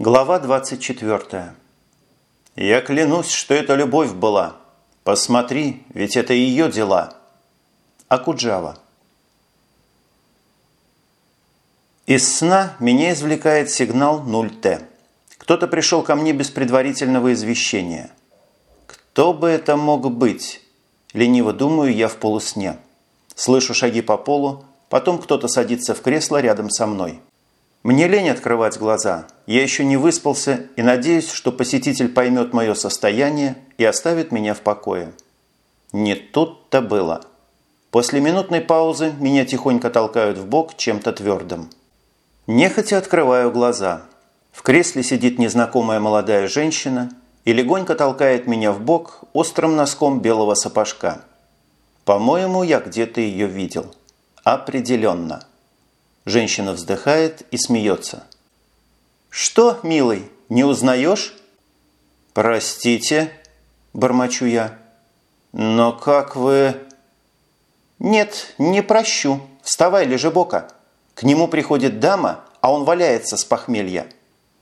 Глава 24. «Я клянусь, что это любовь была. Посмотри, ведь это ее дела». Акуджава. Из сна меня извлекает сигнал 0Т. Кто-то пришел ко мне без предварительного извещения. Кто бы это мог быть? Лениво думаю я в полусне. Слышу шаги по полу, потом кто-то садится в кресло рядом со мной. Мне лень открывать глаза. Я еще не выспался и надеюсь, что посетитель поймет мое состояние и оставит меня в покое. Не тут-то было. После минутной паузы меня тихонько толкают в бок чем-то твердым. Нехотя открываю глаза. В кресле сидит незнакомая молодая женщина и легонько толкает меня в бок острым носком белого сапожка. По-моему, я где-то ее видел. Определенно. Женщина вздыхает и смеется. «Что, милый, не узнаешь?» «Простите», – бормочу я. «Но как вы...» «Нет, не прощу. Вставай, лежебока. К нему приходит дама, а он валяется с похмелья.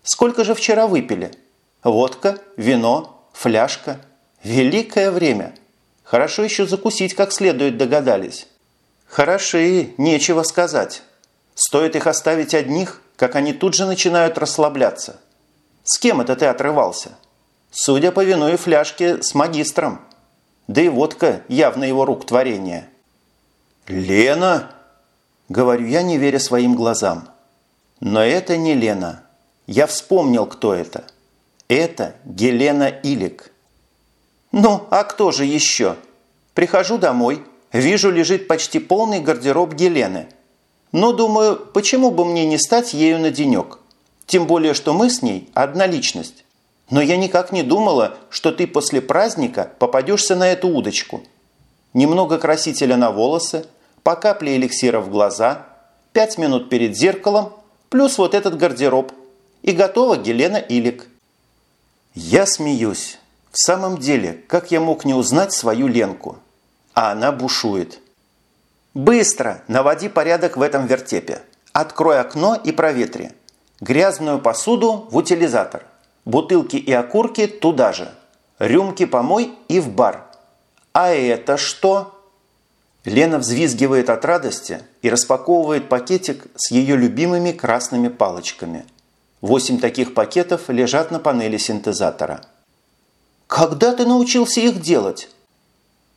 Сколько же вчера выпили? Водка, вино, фляжка. Великое время. Хорошо еще закусить как следует догадались. Хороши, нечего сказать». Стоит их оставить одних, как они тут же начинают расслабляться. С кем это ты отрывался? Судя по вину и фляжке, с магистром. Да и водка явно его рук творения. «Лена!» – говорю я, не веря своим глазам. Но это не Лена. Я вспомнил, кто это. Это Гелена Илик. Ну, а кто же еще? Прихожу домой, вижу, лежит почти полный гардероб Гелены – но думаю, почему бы мне не стать ею на денек? Тем более, что мы с ней одна личность. Но я никак не думала, что ты после праздника попадешься на эту удочку. Немного красителя на волосы, по капле эликсира в глаза, пять минут перед зеркалом, плюс вот этот гардероб. И готова Гелена Илик. Я смеюсь. В самом деле, как я мог не узнать свою Ленку? А она бушует. Быстро наводи порядок в этом вертепе. Открой окно и проветри. Грязную посуду в утилизатор. Бутылки и окурки туда же. Рюмки помой и в бар. А это что? Лена взвизгивает от радости и распаковывает пакетик с ее любимыми красными палочками. Восемь таких пакетов лежат на панели синтезатора. «Когда ты научился их делать?»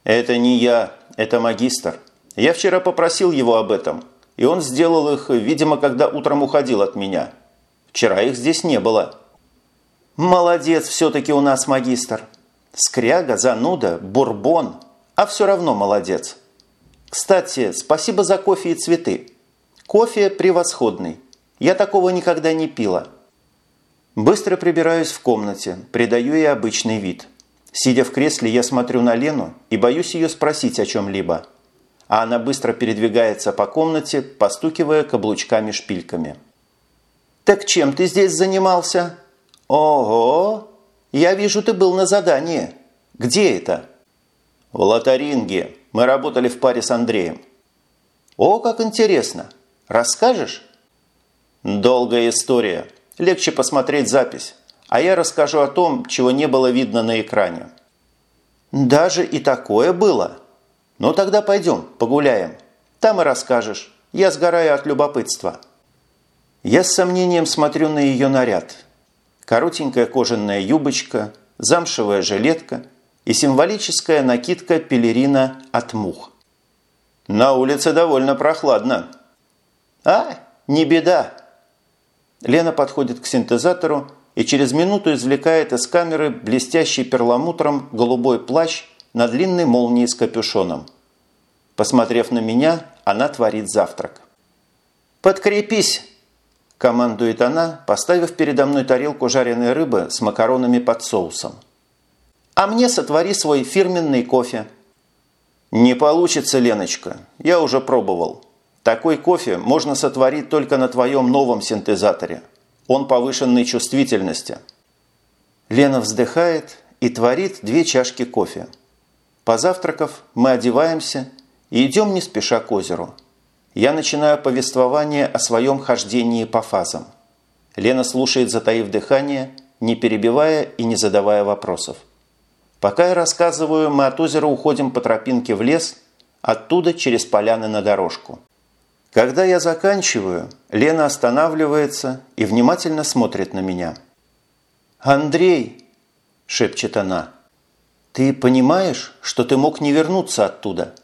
«Это не я, это магистр. Я вчера попросил его об этом, и он сделал их, видимо, когда утром уходил от меня. Вчера их здесь не было. Молодец все-таки у нас магистр. Скряга, зануда, бурбон, а все равно молодец. Кстати, спасибо за кофе и цветы. Кофе превосходный. Я такого никогда не пила. Быстро прибираюсь в комнате, придаю ей обычный вид. Сидя в кресле, я смотрю на Лену и боюсь ее спросить о чем-либо а она быстро передвигается по комнате, постукивая каблучками-шпильками. «Так чем ты здесь занимался?» «Ого! Я вижу, ты был на задании. Где это?» «В Лотаринге. Мы работали в паре с Андреем». «О, как интересно! Расскажешь?» «Долгая история. Легче посмотреть запись. А я расскажу о том, чего не было видно на экране». «Даже и такое было?» «Ну тогда пойдем, погуляем. Там и расскажешь. Я сгораю от любопытства». Я с сомнением смотрю на ее наряд. Коротенькая кожаная юбочка, замшевая жилетка и символическая накидка пелерина от мух. На улице довольно прохладно. А, не беда. Лена подходит к синтезатору и через минуту извлекает из камеры блестящий перламутром голубой плащ на длинной молнии с капюшоном. Посмотрев на меня, она творит завтрак. «Подкрепись!» – командует она, поставив передо мной тарелку жареной рыбы с макаронами под соусом. «А мне сотвори свой фирменный кофе». «Не получится, Леночка. Я уже пробовал. Такой кофе можно сотворить только на твоем новом синтезаторе. Он повышенной чувствительности». Лена вздыхает и творит две чашки кофе. Позавтракав, мы одеваемся и идем не спеша к озеру. Я начинаю повествование о своем хождении по фазам. Лена слушает, затаив дыхание, не перебивая и не задавая вопросов. Пока я рассказываю, мы от озера уходим по тропинке в лес, оттуда через поляны на дорожку. Когда я заканчиваю, Лена останавливается и внимательно смотрит на меня. «Андрей!» – шепчет она. «Ты понимаешь, что ты мог не вернуться оттуда?»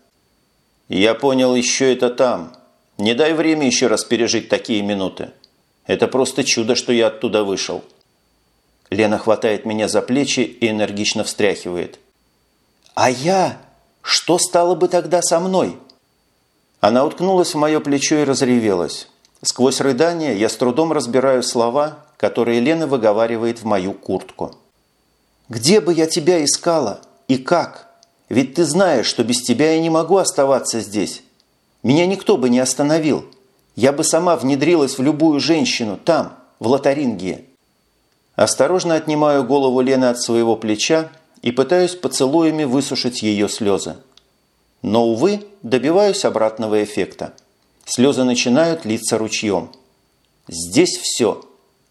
«Я понял еще это там. Не дай время еще раз пережить такие минуты. Это просто чудо, что я оттуда вышел». Лена хватает меня за плечи и энергично встряхивает. «А я? Что стало бы тогда со мной?» Она уткнулась в мое плечо и разревелась. Сквозь рыдание я с трудом разбираю слова, которые Лена выговаривает в мою куртку. «Где бы я тебя искала? И как? Ведь ты знаешь, что без тебя я не могу оставаться здесь. Меня никто бы не остановил. Я бы сама внедрилась в любую женщину там, в Лотарингии. Осторожно отнимаю голову Лены от своего плеча и пытаюсь поцелуями высушить ее слезы. Но, увы, добиваюсь обратного эффекта. Слезы начинают литься ручьем. Здесь все.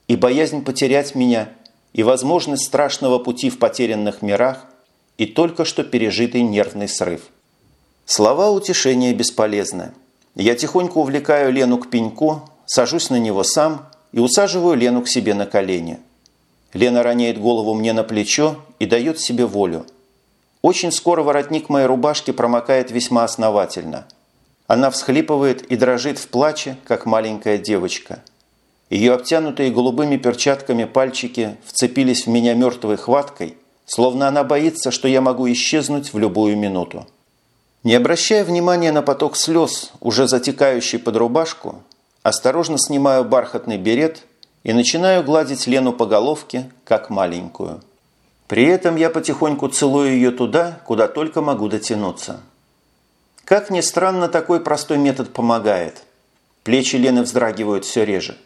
И боязнь потерять меня, и возможность страшного пути в потерянных мирах, и только что пережитый нервный срыв. Слова утешения бесполезны. Я тихонько увлекаю Лену к пеньку, сажусь на него сам и усаживаю Лену к себе на колени – Лена роняет голову мне на плечо и дает себе волю. Очень скоро воротник моей рубашки промокает весьма основательно. Она всхлипывает и дрожит в плаче, как маленькая девочка. Ее обтянутые голубыми перчатками пальчики вцепились в меня мертвой хваткой, словно она боится, что я могу исчезнуть в любую минуту. Не обращая внимания на поток слез, уже затекающий под рубашку, осторожно снимаю бархатный берет и начинаю гладить Лену по головке, как маленькую. При этом я потихоньку целую ее туда, куда только могу дотянуться. Как ни странно, такой простой метод помогает. Плечи Лены вздрагивают все реже.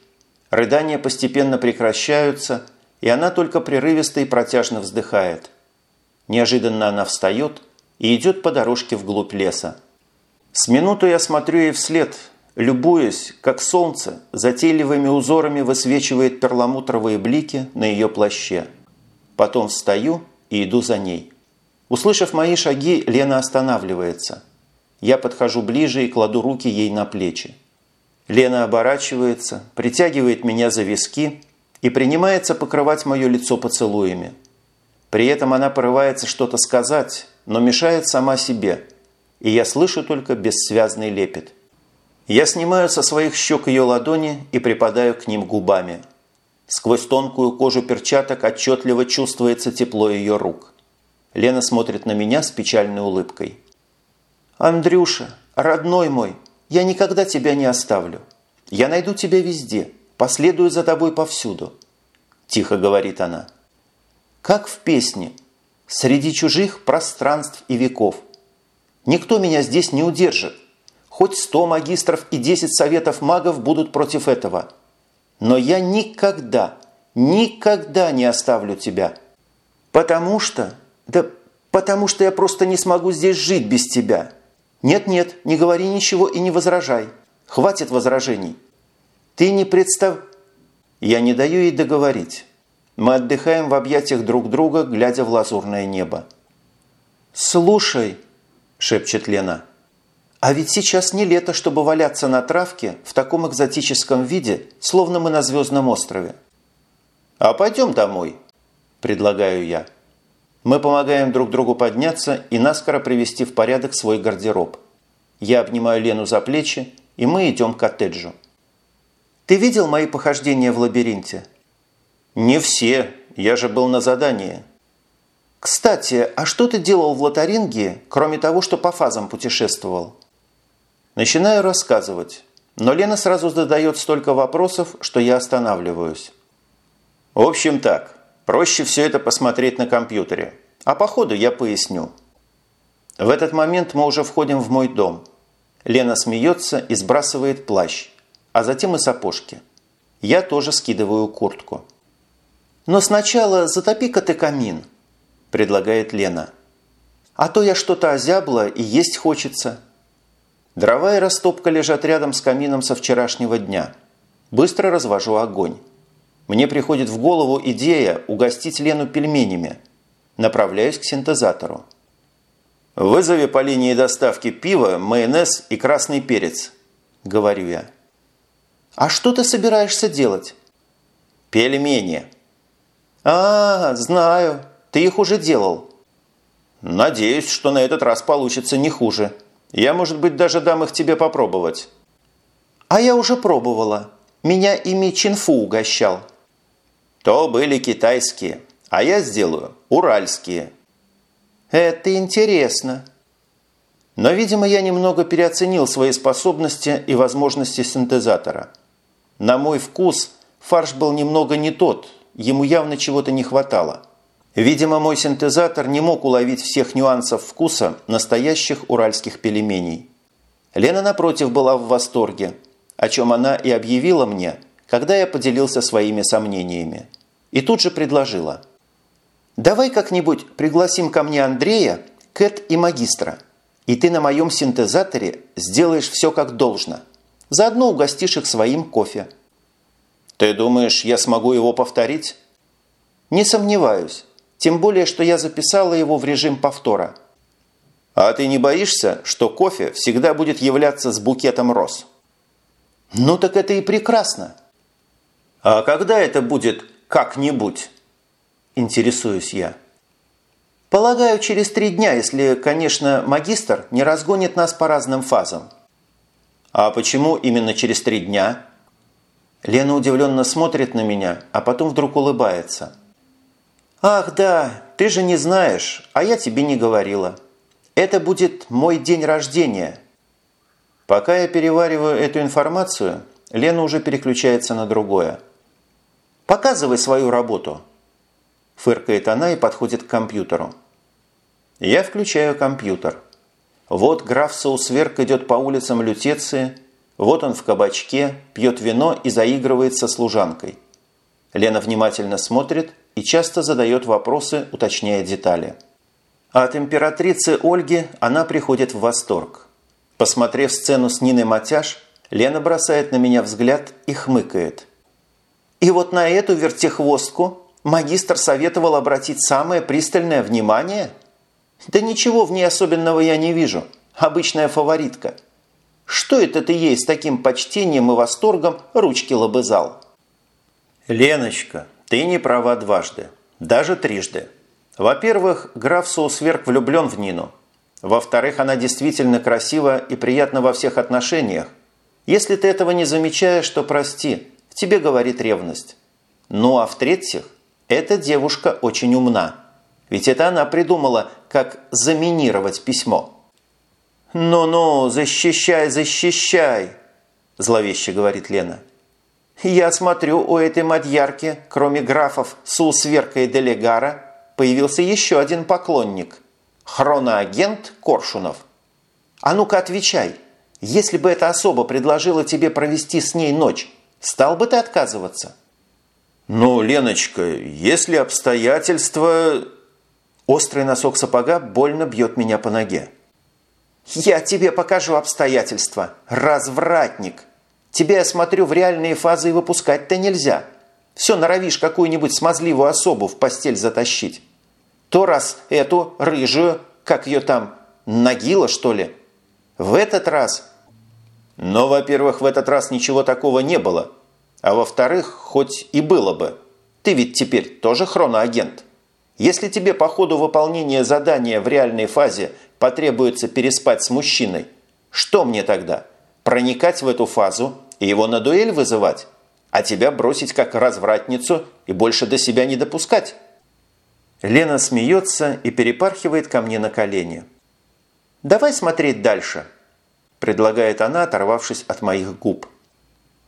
Рыдания постепенно прекращаются, и она только прерывисто и протяжно вздыхает. Неожиданно она встает и идет по дорожке вглубь леса. С минуту я смотрю ей вслед – любуясь, как солнце затейливыми узорами высвечивает перламутровые блики на ее плаще. Потом встаю и иду за ней. Услышав мои шаги, Лена останавливается. Я подхожу ближе и кладу руки ей на плечи. Лена оборачивается, притягивает меня за виски и принимается покрывать мое лицо поцелуями. При этом она порывается что-то сказать, но мешает сама себе, и я слышу только бессвязный лепет – я снимаю со своих щек ее ладони и припадаю к ним губами. Сквозь тонкую кожу перчаток отчетливо чувствуется тепло ее рук. Лена смотрит на меня с печальной улыбкой. «Андрюша, родной мой, я никогда тебя не оставлю. Я найду тебя везде, последую за тобой повсюду», – тихо говорит она. «Как в песне, среди чужих пространств и веков. Никто меня здесь не удержит, Хоть сто магистров и десять советов магов будут против этого. Но я никогда, никогда не оставлю тебя. Потому что... Да потому что я просто не смогу здесь жить без тебя. Нет-нет, не говори ничего и не возражай. Хватит возражений. Ты не представ... Я не даю ей договорить. Мы отдыхаем в объятиях друг друга, глядя в лазурное небо. «Слушай», – шепчет Лена, – а ведь сейчас не лето, чтобы валяться на травке в таком экзотическом виде, словно мы на Звездном острове. «А пойдем домой», – предлагаю я. Мы помогаем друг другу подняться и наскоро привести в порядок свой гардероб. Я обнимаю Лену за плечи, и мы идем к коттеджу. «Ты видел мои похождения в лабиринте?» «Не все. Я же был на задании». «Кстати, а что ты делал в Лотарингии, кроме того, что по фазам путешествовал?» Начинаю рассказывать, но Лена сразу задает столько вопросов, что я останавливаюсь. В общем так, проще все это посмотреть на компьютере, а по ходу я поясню. В этот момент мы уже входим в мой дом. Лена смеется и сбрасывает плащ, а затем и сапожки. Я тоже скидываю куртку. «Но сначала затопи-ка ты камин», – предлагает Лена. «А то я что-то озябла и есть хочется». Дрова и растопка лежат рядом с камином со вчерашнего дня. Быстро развожу огонь. Мне приходит в голову идея угостить Лену пельменями. Направляюсь к синтезатору. «Вызови по линии доставки пива, майонез и красный перец», – говорю я. «А что ты собираешься делать?» «Пельмени». «А, знаю. Ты их уже делал». «Надеюсь, что на этот раз получится не хуже. Я, может быть, даже дам их тебе попробовать». «А я уже пробовала. Меня ими Чинфу угощал». То были китайские, а я сделаю уральские. Это интересно. Но, видимо, я немного переоценил свои способности и возможности синтезатора. На мой вкус фарш был немного не тот, ему явно чего-то не хватало. Видимо, мой синтезатор не мог уловить всех нюансов вкуса настоящих уральских пельменей. Лена, напротив, была в восторге, о чем она и объявила мне – когда я поделился своими сомнениями. И тут же предложила. «Давай как-нибудь пригласим ко мне Андрея, Кэт и магистра, и ты на моем синтезаторе сделаешь все как должно. Заодно угостишь их своим кофе». «Ты думаешь, я смогу его повторить?» «Не сомневаюсь. Тем более, что я записала его в режим повтора». «А ты не боишься, что кофе всегда будет являться с букетом роз?» «Ну так это и прекрасно. «А когда это будет как-нибудь?» Интересуюсь я. Полагаю, через три дня, если, конечно, магистр не разгонит нас по разным фазам. А почему именно через три дня? Лена удивленно смотрит на меня, а потом вдруг улыбается. «Ах да, ты же не знаешь, а я тебе не говорила. Это будет мой день рождения». Пока я перевариваю эту информацию, Лена уже переключается на другое. Показывай свою работу!» Фыркает она и подходит к компьютеру. Я включаю компьютер. Вот граф Саусверк идет по улицам Лютеции, вот он в кабачке, пьет вино и заигрывает со служанкой. Лена внимательно смотрит и часто задает вопросы, уточняя детали. От императрицы Ольги она приходит в восторг. Посмотрев сцену с Ниной Матяш, Лена бросает на меня взгляд и хмыкает – и вот на эту вертихвостку магистр советовал обратить самое пристальное внимание? Да ничего в ней особенного я не вижу. Обычная фаворитка. Что это ты ей с таким почтением и восторгом ручки лобызал? Леночка, ты не права дважды. Даже трижды. Во-первых, граф Соусверк влюблен в Нину. Во-вторых, она действительно красива и приятна во всех отношениях. Если ты этого не замечаешь, то прости – тебе говорит ревность. Ну а в-третьих, эта девушка очень умна. Ведь это она придумала, как заминировать письмо. «Ну-ну, защищай, защищай!» – зловеще говорит Лена. «Я смотрю, у этой мадьярки, кроме графов Сусверка и Делегара, появился еще один поклонник – хроноагент Коршунов. А ну-ка отвечай, если бы эта особа предложила тебе провести с ней ночь, Стал бы ты отказываться? Ну, Леночка, если обстоятельства... Острый носок сапога больно бьет меня по ноге. Я тебе покажу обстоятельства, развратник. Тебя, я смотрю, в реальные фазы и выпускать-то нельзя. Все норовишь какую-нибудь смазливую особу в постель затащить. То раз эту рыжую, как ее там, Нагила, что ли? В этот раз но, во-первых, в этот раз ничего такого не было. А во-вторых, хоть и было бы. Ты ведь теперь тоже хроноагент. Если тебе по ходу выполнения задания в реальной фазе потребуется переспать с мужчиной, что мне тогда? Проникать в эту фазу и его на дуэль вызывать? А тебя бросить как развратницу и больше до себя не допускать? Лена смеется и перепархивает ко мне на колени. «Давай смотреть дальше», предлагает она, оторвавшись от моих губ.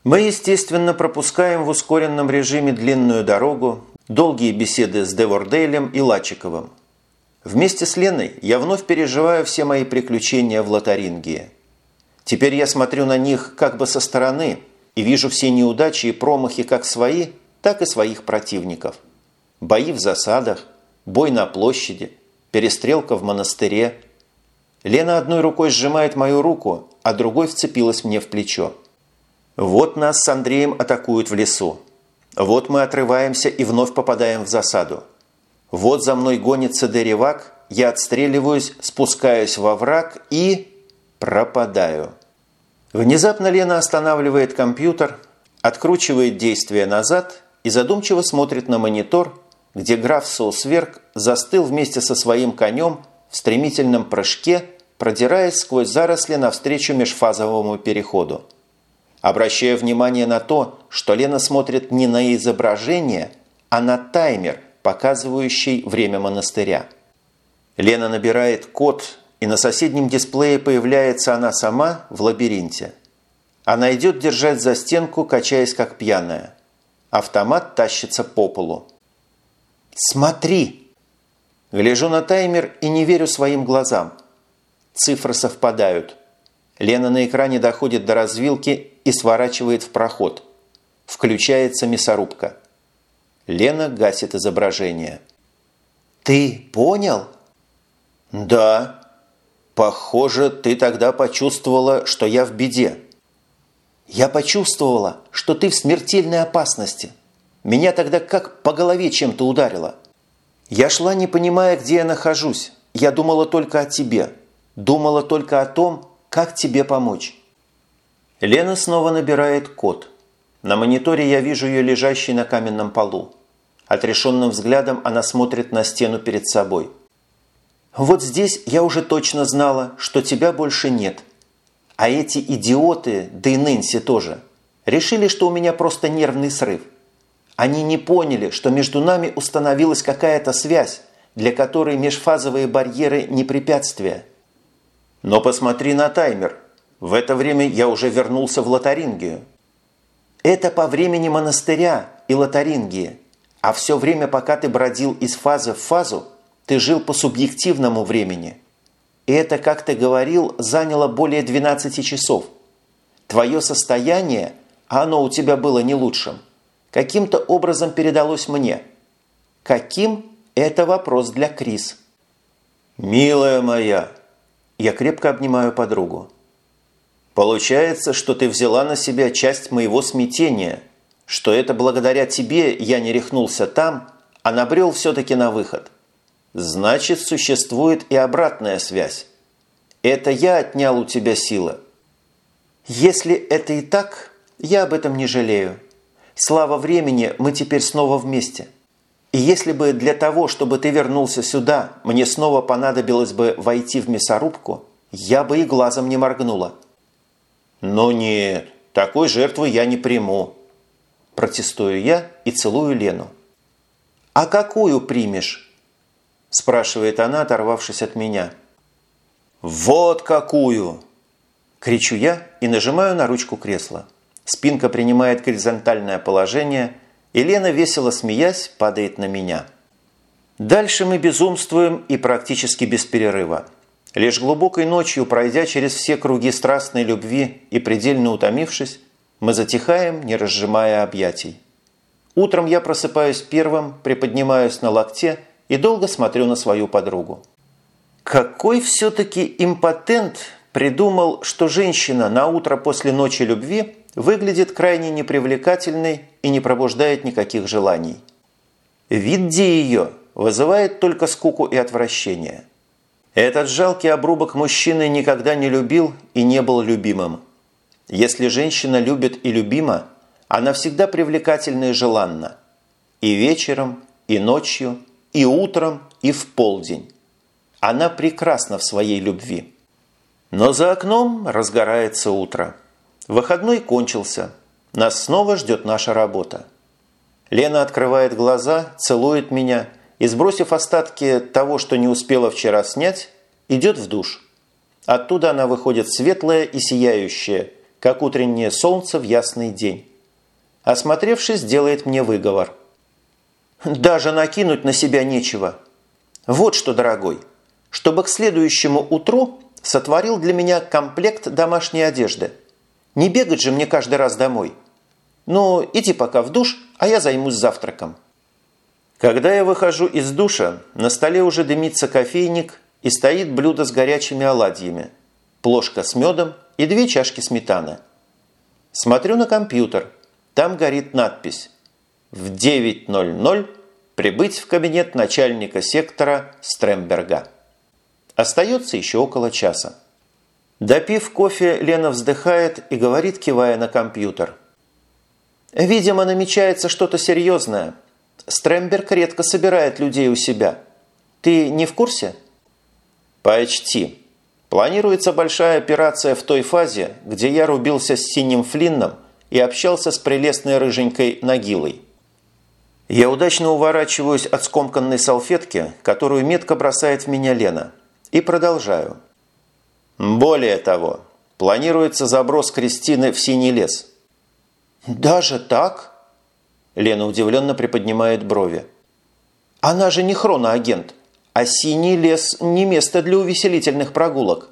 Мы, естественно, пропускаем в ускоренном режиме длинную дорогу, долгие беседы с Девордейлем и Лачиковым. Вместе с Леной я вновь переживаю все мои приключения в Лотарингии. Теперь я смотрю на них как бы со стороны и вижу все неудачи и промахи как свои, так и своих противников. Бои в засадах, бой на площади, перестрелка в монастыре – Лена одной рукой сжимает мою руку, а другой вцепилась мне в плечо. Вот нас с Андреем атакуют в лесу. Вот мы отрываемся и вновь попадаем в засаду. Вот за мной гонится деревак, я отстреливаюсь, спускаюсь во враг и... пропадаю. Внезапно Лена останавливает компьютер, откручивает действие назад и задумчиво смотрит на монитор, где граф Соусверк застыл вместе со своим конем в стремительном прыжке, продираясь сквозь заросли навстречу межфазовому переходу. Обращая внимание на то, что Лена смотрит не на изображение, а на таймер, показывающий время монастыря. Лена набирает код, и на соседнем дисплее появляется она сама в лабиринте. Она идет держать за стенку, качаясь как пьяная. Автомат тащится по полу. «Смотри!» Гляжу на таймер и не верю своим глазам. Цифры совпадают. Лена на экране доходит до развилки и сворачивает в проход. Включается мясорубка. Лена гасит изображение. «Ты понял?» «Да. Похоже, ты тогда почувствовала, что я в беде». «Я почувствовала, что ты в смертельной опасности. Меня тогда как по голове чем-то ударило. Я шла, не понимая, где я нахожусь. Я думала только о тебе. Думала только о том, как тебе помочь». Лена снова набирает код. На мониторе я вижу ее лежащей на каменном полу. Отрешенным взглядом она смотрит на стену перед собой. «Вот здесь я уже точно знала, что тебя больше нет. А эти идиоты, да и Нэнси тоже, решили, что у меня просто нервный срыв. Они не поняли, что между нами установилась какая-то связь, для которой межфазовые барьеры не препятствия. Но посмотри на таймер. В это время я уже вернулся в Лотарингию. Это по времени монастыря и Лотарингии. А все время, пока ты бродил из фазы в фазу, ты жил по субъективному времени. И это, как ты говорил, заняло более 12 часов. Твое состояние, а оно у тебя было не лучшим, каким-то образом передалось мне. Каким – это вопрос для Крис. «Милая моя!» Я крепко обнимаю подругу. «Получается, что ты взяла на себя часть моего смятения, что это благодаря тебе я не рехнулся там, а набрел все-таки на выход. Значит, существует и обратная связь. Это я отнял у тебя силы. Если это и так, я об этом не жалею. Слава времени, мы теперь снова вместе. И если бы для того, чтобы ты вернулся сюда, мне снова понадобилось бы войти в мясорубку, я бы и глазом не моргнула. Но нет, такой жертвы я не приму. Протестую я и целую Лену. «А какую примешь?» спрашивает она, оторвавшись от меня. «Вот какую!» Кричу я и нажимаю на ручку кресла. Спинка принимает горизонтальное положение, и Лена, весело смеясь, падает на меня. Дальше мы безумствуем и практически без перерыва. Лишь глубокой ночью, пройдя через все круги страстной любви и предельно утомившись, мы затихаем, не разжимая объятий. Утром я просыпаюсь первым, приподнимаюсь на локте и долго смотрю на свою подругу. Какой все-таки импотент придумал, что женщина на утро после ночи любви выглядит крайне непривлекательной и не пробуждает никаких желаний. Вид ее вызывает только скуку и отвращение. Этот жалкий обрубок мужчины никогда не любил и не был любимым. Если женщина любит и любима, она всегда привлекательна и желанна. И вечером, и ночью, и утром, и в полдень. Она прекрасна в своей любви. Но за окном разгорается утро. Выходной кончился. Нас снова ждет наша работа. Лена открывает глаза, целует меня и, сбросив остатки того, что не успела вчера снять, идет в душ. Оттуда она выходит светлая и сияющая, как утреннее солнце в ясный день. Осмотревшись, делает мне выговор. «Даже накинуть на себя нечего. Вот что, дорогой, чтобы к следующему утру сотворил для меня комплект домашней одежды – не бегать же мне каждый раз домой. Ну, иди пока в душ, а я займусь завтраком. Когда я выхожу из душа, на столе уже дымится кофейник и стоит блюдо с горячими оладьями, плошка с медом и две чашки сметаны. Смотрю на компьютер. Там горит надпись в 9.00 прибыть в кабинет начальника сектора Стремберга. Остается еще около часа. Допив кофе, Лена вздыхает и говорит, кивая на компьютер. «Видимо, намечается что-то серьезное. Стремберг редко собирает людей у себя. Ты не в курсе?» «Почти. Планируется большая операция в той фазе, где я рубился с синим Флинном и общался с прелестной рыженькой Нагилой. Я удачно уворачиваюсь от скомканной салфетки, которую метко бросает в меня Лена, и продолжаю. Более того, планируется заброс Кристины в Синий лес. «Даже так?» Лена удивленно приподнимает брови. «Она же не хроноагент, а Синий лес не место для увеселительных прогулок».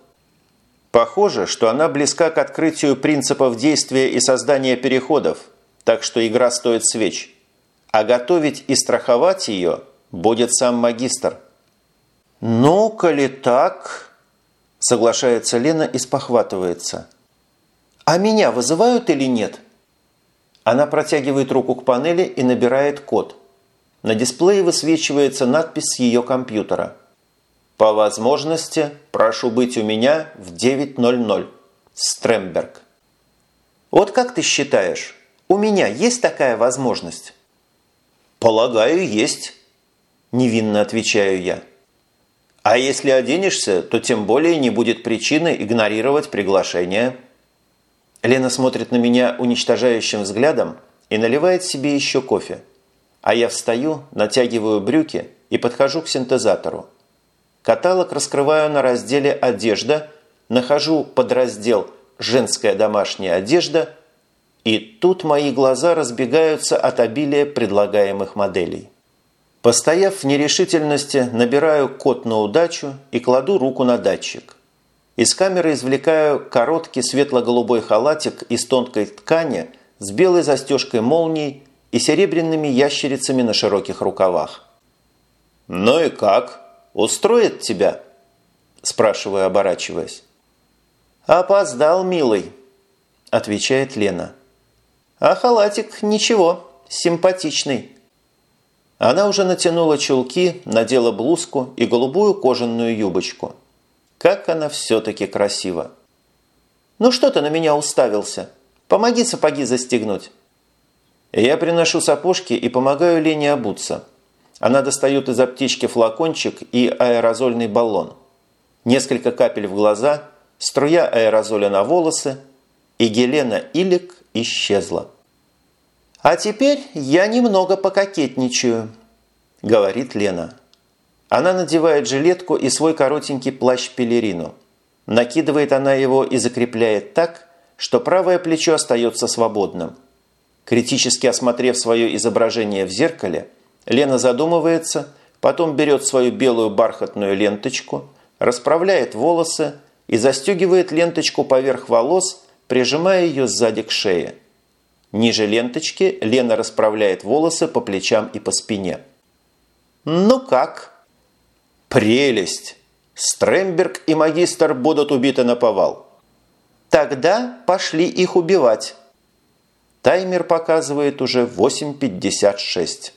Похоже, что она близка к открытию принципов действия и создания переходов, так что игра стоит свеч а готовить и страховать ее будет сам магистр. «Ну, коли так...» – соглашается Лена и спохватывается. «А меня вызывают или нет?» Она протягивает руку к панели и набирает код. На дисплее высвечивается надпись с ее компьютера. «По возможности прошу быть у меня в 9.00. Стремберг». «Вот как ты считаешь, у меня есть такая возможность?» «Полагаю, есть», – невинно отвечаю я. «А если оденешься, то тем более не будет причины игнорировать приглашение». Лена смотрит на меня уничтожающим взглядом и наливает себе еще кофе. А я встаю, натягиваю брюки и подхожу к синтезатору. Каталог раскрываю на разделе «Одежда», нахожу подраздел «Женская домашняя одежда» И тут мои глаза разбегаются от обилия предлагаемых моделей. Постояв в нерешительности, набираю код на удачу и кладу руку на датчик. Из камеры извлекаю короткий светло-голубой халатик из тонкой ткани с белой застежкой молний и серебряными ящерицами на широких рукавах. «Ну и как? Устроит тебя?» – спрашиваю, оборачиваясь. «Опоздал, милый», – отвечает Лена. А халатик ничего, симпатичный. Она уже натянула чулки, надела блузку и голубую кожаную юбочку. Как она все-таки красива. «Ну что ты на меня уставился? Помоги сапоги застегнуть». Я приношу сапожки и помогаю Лене обуться. Она достает из аптечки флакончик и аэрозольный баллон. Несколько капель в глаза, струя аэрозоля на волосы, и Гелена Илик исчезла. «А теперь я немного пококетничаю», – говорит Лена. Она надевает жилетку и свой коротенький плащ-пелерину. Накидывает она его и закрепляет так, что правое плечо остается свободным. Критически осмотрев свое изображение в зеркале, Лена задумывается, потом берет свою белую бархатную ленточку, расправляет волосы и застегивает ленточку поверх волос, прижимая ее сзади к шее. Ниже ленточки Лена расправляет волосы по плечам и по спине. «Ну как?» «Прелесть! Стремберг и магистр будут убиты на повал». «Тогда пошли их убивать». Таймер показывает уже 8.56.